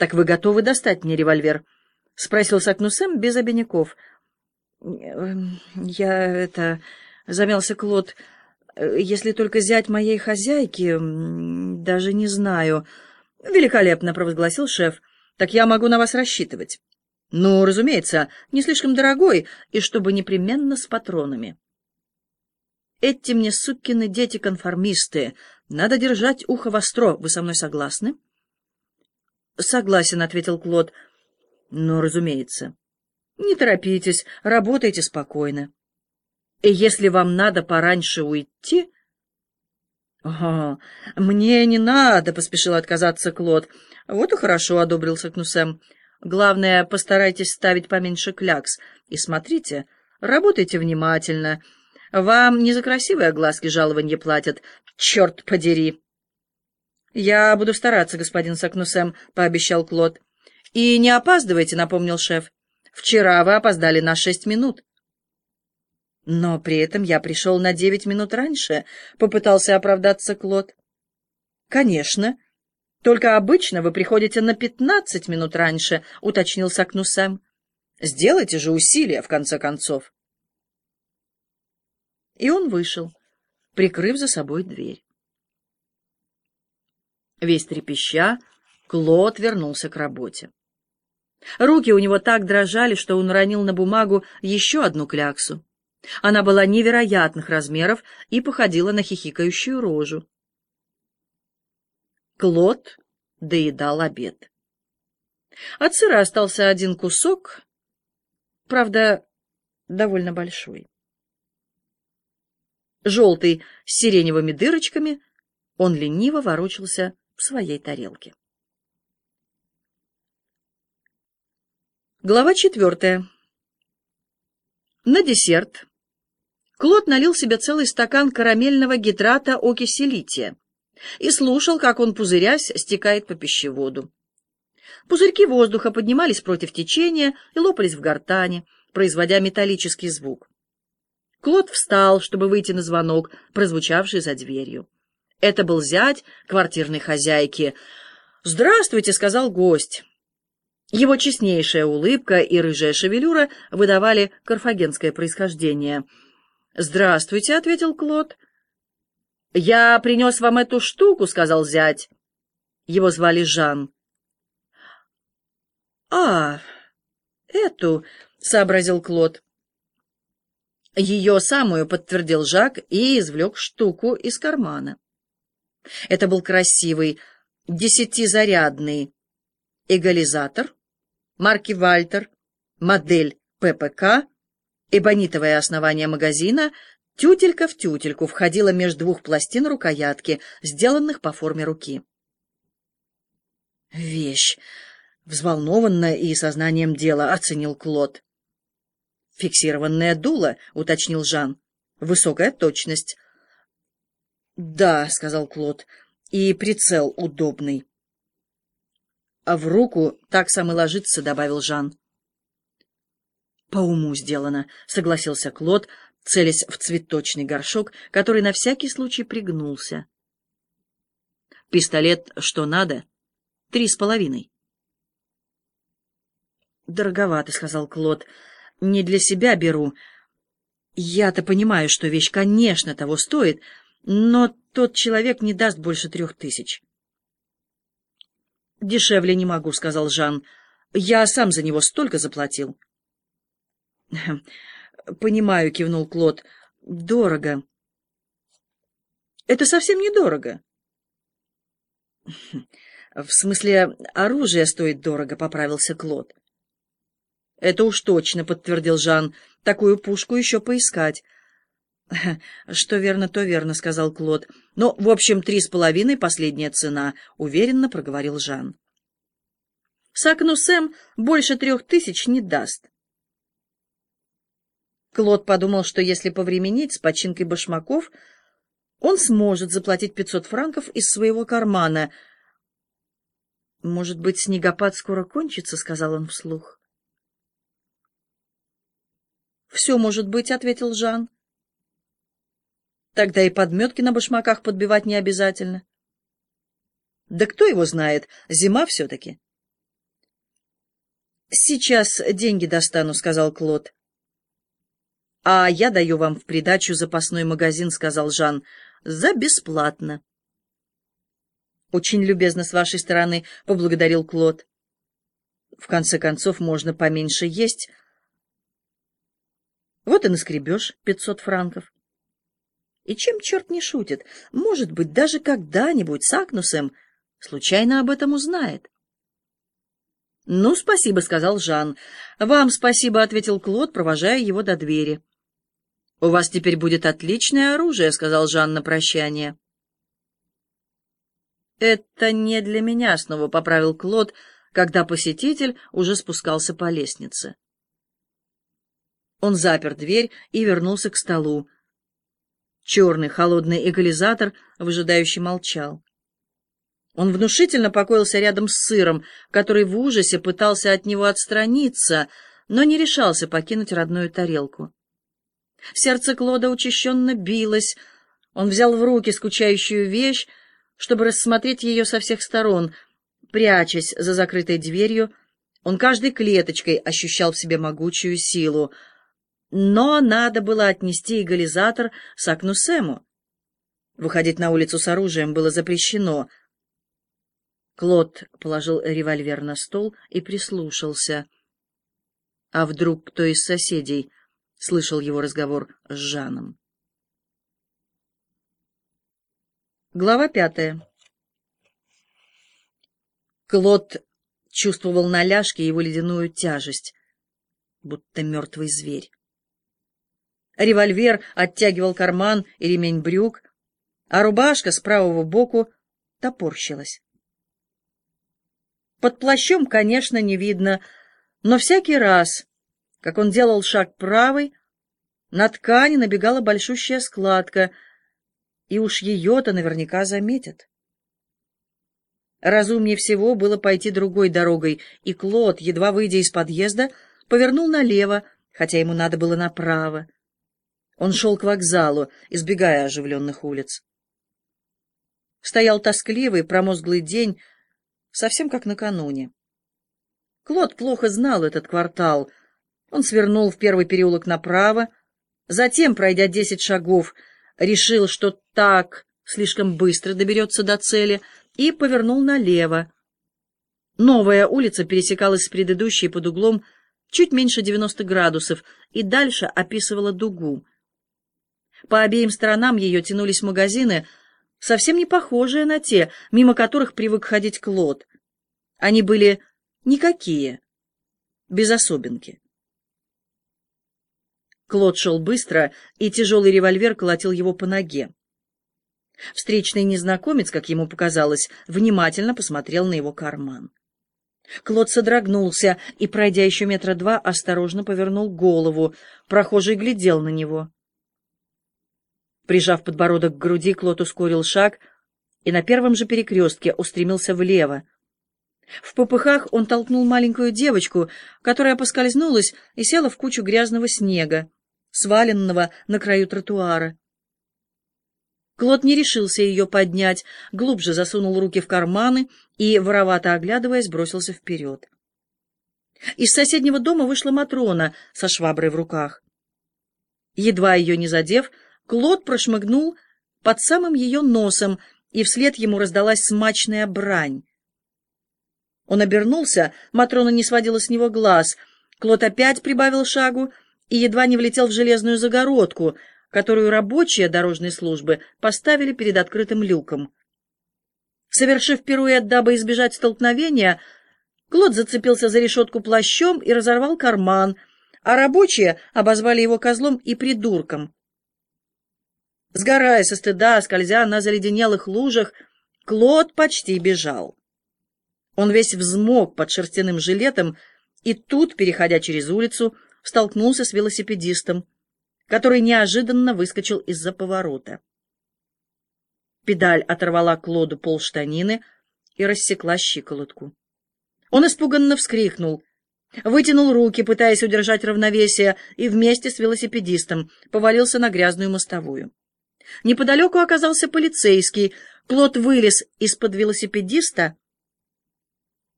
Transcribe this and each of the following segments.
«Так вы готовы достать мне револьвер?» — спросил Сакнусем без обиняков. «Я это...» — замялся Клод. «Если только зять моей хозяйки, даже не знаю...» «Великолепно!» — провозгласил шеф. «Так я могу на вас рассчитывать». «Ну, разумеется, не слишком дорогой, и чтобы непременно с патронами». «Эти мне сукины дети-конформисты. Надо держать ухо востро. Вы со мной согласны?» «Согласен», — ответил Клод. «Ну, разумеется. Не торопитесь, работайте спокойно. И если вам надо пораньше уйти...» «Ага, мне не надо», — поспешил отказаться Клод. «Вот и хорошо», — одобрился Кнусем. «Главное, постарайтесь ставить поменьше клякс. И смотрите, работайте внимательно. Вам не за красивые глазки жалованье платят. Черт подери!» «Я буду стараться, господин Сакнусем», — пообещал Клод. «И не опаздывайте», — напомнил шеф. «Вчера вы опоздали на шесть минут». «Но при этом я пришел на девять минут раньше», — попытался оправдаться Клод. «Конечно. Только обычно вы приходите на пятнадцать минут раньше», — уточнил Сакнусем. «Сделайте же усилия, в конце концов». И он вышел, прикрыв за собой дверь. Весь трепеща, Клод вернулся к работе. Руки у него так дрожали, что он уронил на бумагу еще одну кляксу. Она была невероятных размеров и походила на хихикающую рожу. Клод доедал обед. От сыра остался один кусок, правда, довольно большой. Желтый с сиреневыми дырочками, он лениво ворочался в своей тарелке. Глава четвертая. На десерт Клод налил себе целый стакан карамельного гидрата окиси лития и слушал, как он, пузырясь, стекает по пищеводу. Пузырьки воздуха поднимались против течения и лопались в гортане, производя металлический звук. Клод встал, чтобы выйти на звонок, прозвучавший за дверью. Это был зять квартирной хозяйки. «Здравствуйте», — сказал гость. Его честнейшая улыбка и рыжая шевелюра выдавали карфагенское происхождение. «Здравствуйте», — ответил Клод. «Я принес вам эту штуку», — сказал зять. Его звали Жан. «А, эту», — сообразил Клод. Ее самую подтвердил Жак и извлек штуку из кармана. Это был красивый десятизарядный эгализатор марки «Вальтер», модель ППК, эбонитовое основание магазина, тютелька в тютельку входила между двух пластин рукоятки, сделанных по форме руки. «Вещь!» — взволнованно и сознанием дела оценил Клод. «Фиксированное дуло», — уточнил Жан. «Высокая точность». «Да», — сказал Клод, — «и прицел удобный». «А в руку так сам и ложится», — добавил Жан. «По уму сделано», — согласился Клод, целясь в цветочный горшок, который на всякий случай пригнулся. «Пистолет что надо? Три с половиной». «Дороговато», — сказал Клод. «Не для себя беру. Я-то понимаю, что вещь, конечно, того стоит, но тот человек не даст больше трех тысяч». «Дешевле не могу», — сказал Жан. «Я сам за него столько заплатил». «Понимаю», — кивнул Клод. «Дорого». «Это совсем недорого». «В смысле, оружие стоит дорого», — поправился Клод. «Это уж точно», — подтвердил Жан. «Такую пушку еще поискать». «Что верно, то верно», — сказал Клод. «Ну, в общем, три с половиной — последняя цена», — уверенно проговорил Жан. «Сакну Сэм больше трех тысяч не даст». Клод подумал, что если повременить с починкой башмаков, он сможет заплатить пятьсот франков из своего кармана. «Может быть, снегопад скоро кончится?» — сказал он вслух. «Все может быть», — ответил Жан. Тогда и подметки на башмаках подбивать не обязательно. Да кто его знает, зима все-таки. «Сейчас деньги достану», — сказал Клод. «А я даю вам в придачу запасной магазин», — сказал Жан, — «за бесплатно». «Очень любезно с вашей стороны», — поблагодарил Клод. «В конце концов, можно поменьше есть». «Вот и наскребешь пятьсот франков». И чем черт не шутит? Может быть, даже когда-нибудь с Агнусом случайно об этом узнает. «Ну, спасибо», — сказал Жан. «Вам спасибо», — ответил Клод, провожая его до двери. «У вас теперь будет отличное оружие», — сказал Жан на прощание. «Это не для меня», — снова поправил Клод, когда посетитель уже спускался по лестнице. Он запер дверь и вернулся к столу. Черный холодный эгализатор выжидающий молчал. Он внушительно покоился рядом с сыром, который в ужасе пытался от него отстраниться, но не решался покинуть родную тарелку. Сердце Клода учащенно билось. Он взял в руки скучающую вещь, чтобы рассмотреть ее со всех сторон. Прячась за закрытой дверью, он каждой клеточкой ощущал в себе могучую силу — но надо было отнести эгализатор Сакну Сэму. Выходить на улицу с оружием было запрещено. Клод положил револьвер на стол и прислушался. А вдруг кто из соседей слышал его разговор с Жаном? Глава пятая. Клод чувствовал на ляжке его ледяную тяжесть, будто мертвый зверь. Револьвер оттягивал карман и ремень брюк, а рубашка с правого боку топорщилась. Под плащом, конечно, не видно, но всякий раз, как он делал шаг правый, на ткани набегала большущая складка, и уж ее-то наверняка заметят. Разумнее всего было пойти другой дорогой, и Клод, едва выйдя из подъезда, повернул налево, хотя ему надо было направо. Он шел к вокзалу, избегая оживленных улиц. Стоял тоскливый, промозглый день, совсем как накануне. Клод плохо знал этот квартал. Он свернул в первый переулок направо, затем, пройдя десять шагов, решил, что так слишком быстро доберется до цели, и повернул налево. Новая улица пересекалась с предыдущей под углом чуть меньше 90 градусов и дальше описывала дугу. По обеим сторонам ее тянулись магазины, совсем не похожие на те, мимо которых привык ходить Клод. Они были никакие, без особенки. Клод шел быстро, и тяжелый револьвер колотил его по ноге. Встречный незнакомец, как ему показалось, внимательно посмотрел на его карман. Клод содрогнулся и, пройдя еще метра два, осторожно повернул голову. Прохожий глядел на него. Прижав подбородок к груди, Клод ускорил шаг и на первом же перекрестке устремился влево. В попыхах он толкнул маленькую девочку, которая поскользнулась и села в кучу грязного снега, сваленного на краю тротуара. Клод не решился ее поднять, глубже засунул руки в карманы и, воровато оглядываясь, бросился вперед. Из соседнего дома вышла Матрона со шваброй в руках. Едва ее не задев, Клод прошмыгнул под самым ее носом, и вслед ему раздалась смачная брань. Он обернулся, Матрона не сводила с него глаз. Клод опять прибавил шагу и едва не влетел в железную загородку, которую рабочие дорожной службы поставили перед открытым люком. Совершив пируэт, дабы избежать столкновения, Клод зацепился за решетку плащом и разорвал карман, а рабочие обозвали его козлом и придурком. Сгорая со стыда, скользя на заледенелых лужах, Клод почти бежал. Он весь взмок под шерстяным жилетом, и тут, переходя через улицу, столкнулся с велосипедистом, который неожиданно выскочил из-за поворота. Педаль оторвала Клоду полштанины и рассекла щиколотку. Он испуганно вскрикнул, вытянул руки, пытаясь удержать равновесие, и вместе с велосипедистом повалился на грязную мостовую. Неподалеку оказался полицейский. Клод вылез из-под велосипедиста.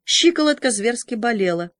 Щиколотка зверски болела.